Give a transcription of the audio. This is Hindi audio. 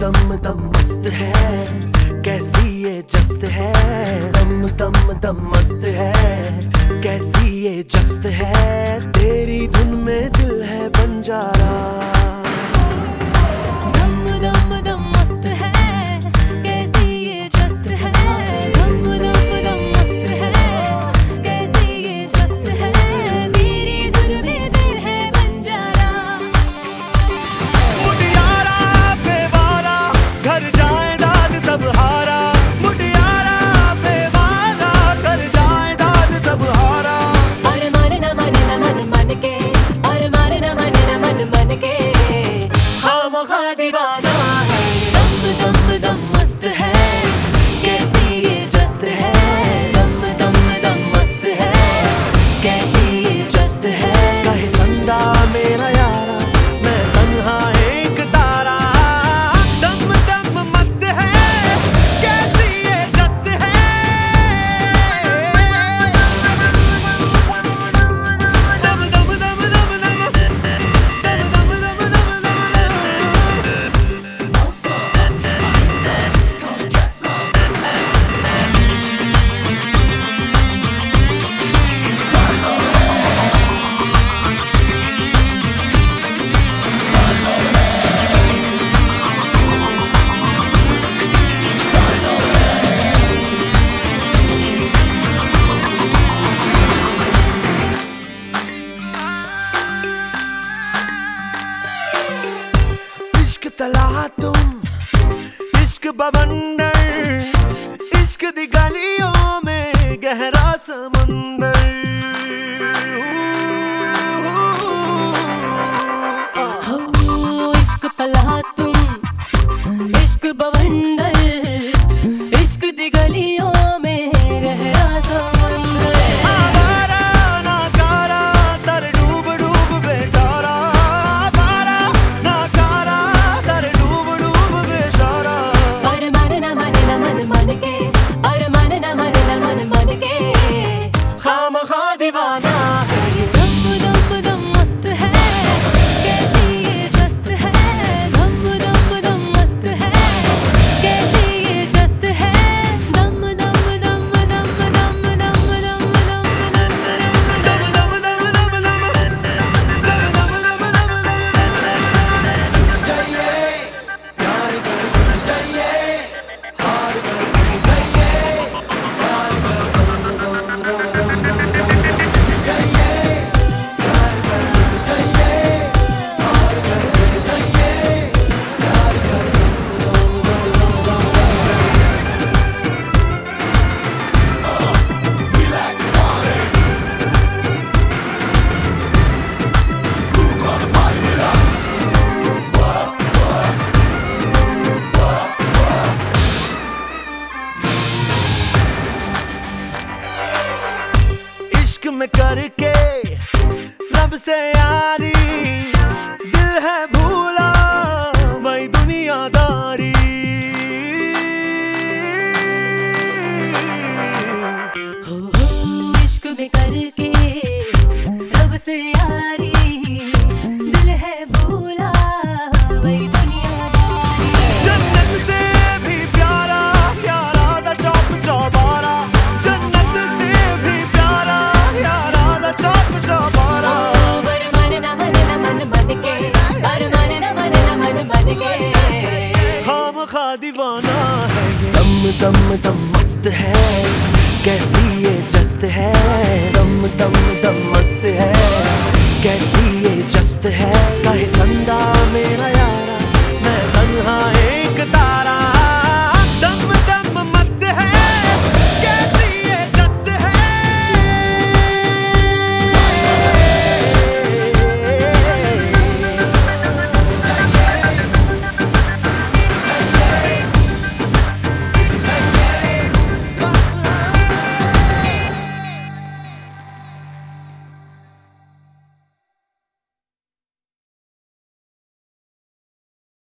दम दम मस्त है। कैसी ये जस्त है? दम दम दम मस्त है। कैसी ये जस्त है? बवंडर इश्क दी गलियों में गहरा समंदर। इश्क तला तुम इश्क बवंडर न मन मन के खाम खा दीवाना है ये। दम दम दम मस्त है कैसी